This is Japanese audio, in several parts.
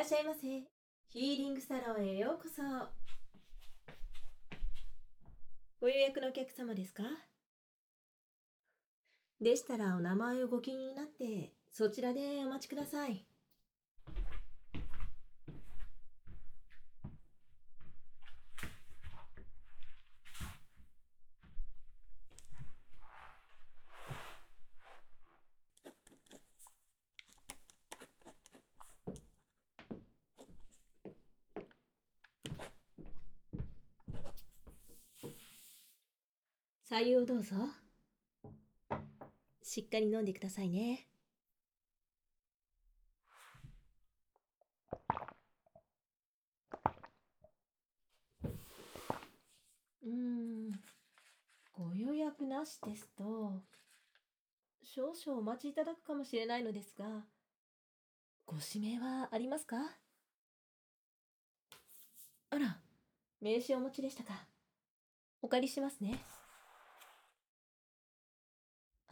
らっしゃいませ。ヒーリングサロンへようこそ。ご予約のお客様ですか？でしたらお名前をご記入になって、そちらでお待ちください。左右をどうぞ。しっかり飲んでくださいね。うん、ご予約なしですと、少々お待ちいただくかもしれないのですが、ご指名はありますか？あら、名刺をお持ちでしたか。お借りしますね。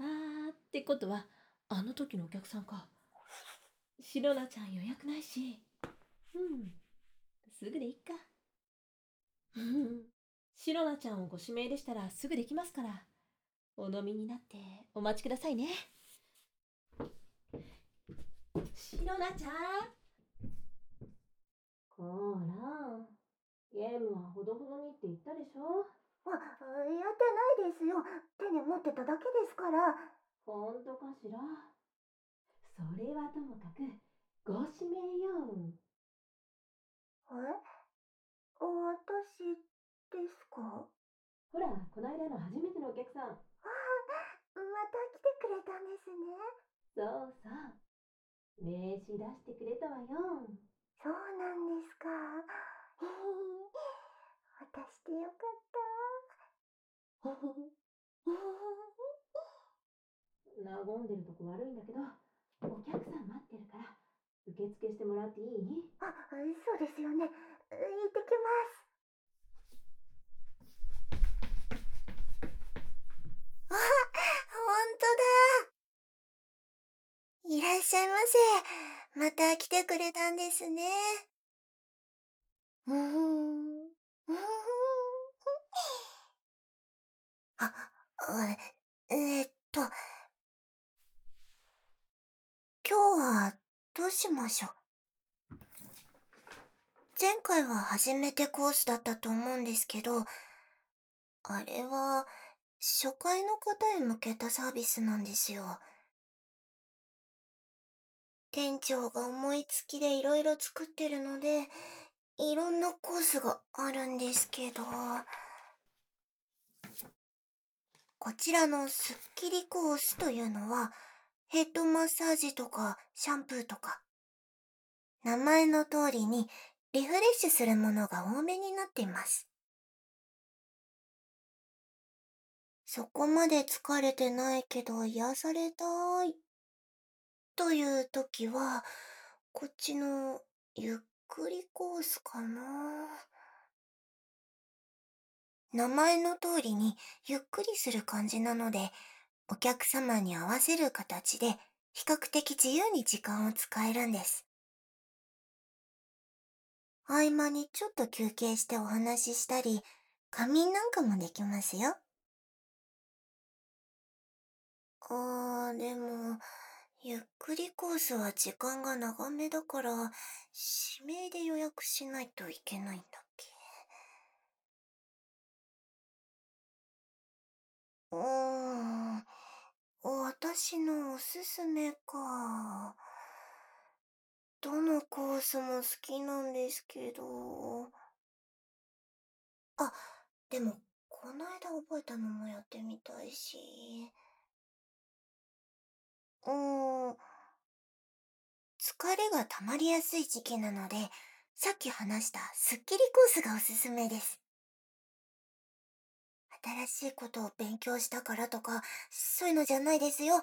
あーってことは、あの時のお客さんか。シロナちゃん予約ないし。うん。すぐでいっか。うん。シロナちゃんをご指名でしたらすぐできますから。お飲みになってお待ちくださいね。シロナちゃんこら、ゲームはほどほどにって言ったでしょあ、やってないですよ。手に持ってただけですから。ほんとかしら？それはともかく、ご指名よ。え？私ですか？ほら、この間の初めてのお客さん。また来てくれたんですね。そうそう。名刺出してくれたわよ。そうなんですか。へへ渡してよかった。ほほほ。和んでるとこ悪いんだけど、お客さん待ってるから、受付してもらっていい？あ、そうですよね。行ってきます。あ、本当だ。いらっしゃいませ。また来てくれたんですね。うーん。うーんあ、えーっと。今日はどうしましょう？前回は初めてコースだったと思うんですけど、あれは初回の方へ向けたサービスなんですよ。店長が思いつきでいろいろ作ってるので、いろんなコースがあるんですけど、こちらのスッキリコースというのは、ヘッドマッサージとかシャンプーとか、名前の通りにリフレッシュするものが多めになっています。そこまで疲れてないけど癒されたい。という時は、こっちのゆっくりコースかな。名前の通りにゆっくりする感じなので、お客様に合わせる形で比較的自由に時間を使えるんです。合間にちょっと休憩してお話ししたり、仮眠なんかもできますよ。あー、でも、ゆっくりコースは時間が長めだから、指名で予約しないといけないんだうーん、私のおすすめか。どのコースも好きなんですけど。あ、でも、この間覚えたのもやってみたいし。うーん。疲れが溜まりやすい時期なので、さっき話したスッキリコースがおすすめです。新しいことを勉強したからとか、そういうのじゃないですよ。は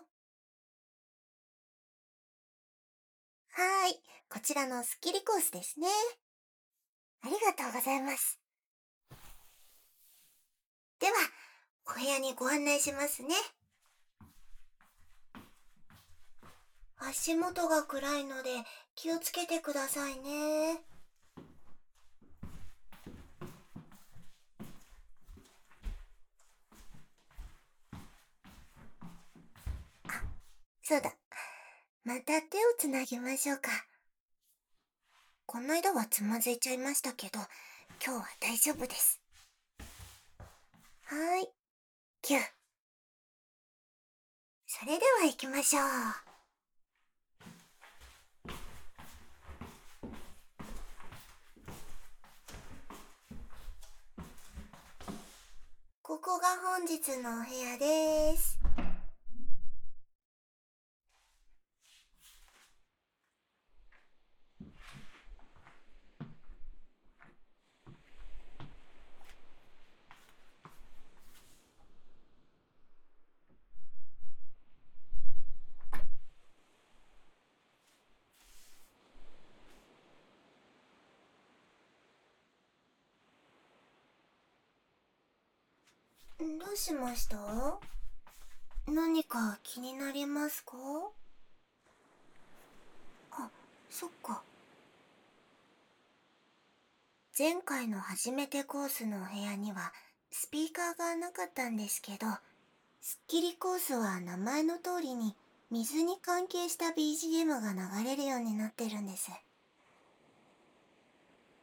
ーい、こちらのスッキリコースですね。ありがとうございます。では、お部屋にご案内しますね。足元が暗いので気をつけてくださいね。あ、そうだ。また手をつなぎましょうか。この間はつまずいちゃいましたけど、今日は大丈夫です。はーい。キュ。それでは行きましょう。ここが本日のお部屋です。どうしました？何か気になりますか？あ、そっか。前回の初めてコースのお部屋にはスピーカーがなかったんですけど、スッキリコースは名前の通りに水に関係した BGM が流れるようになってるんです。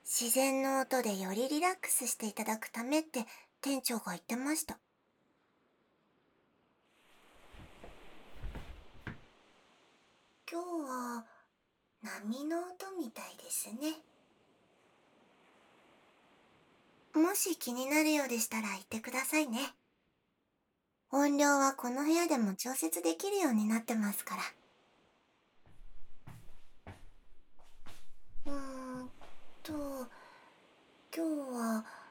自然の音でよりリラックスしていただくためって店長が言ってました。今日は波の音みたいですね。もし気になるようでしたら言ってくださいね。音量はこの部屋でも調節できるようになってますから。うーんと、今日は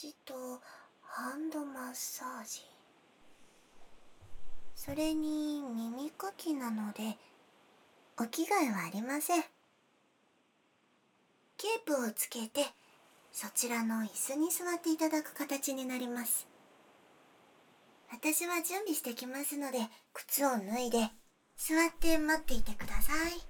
ジとハンドマッサージ。それに耳かきなのでお着替えはありません。ケープをつけてそちらの椅子に座っていただく形になります。私は準備してきますので靴を脱いで座って待っていてください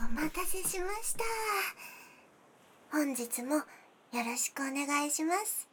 お待たせしました。本日もよろしくお願いします。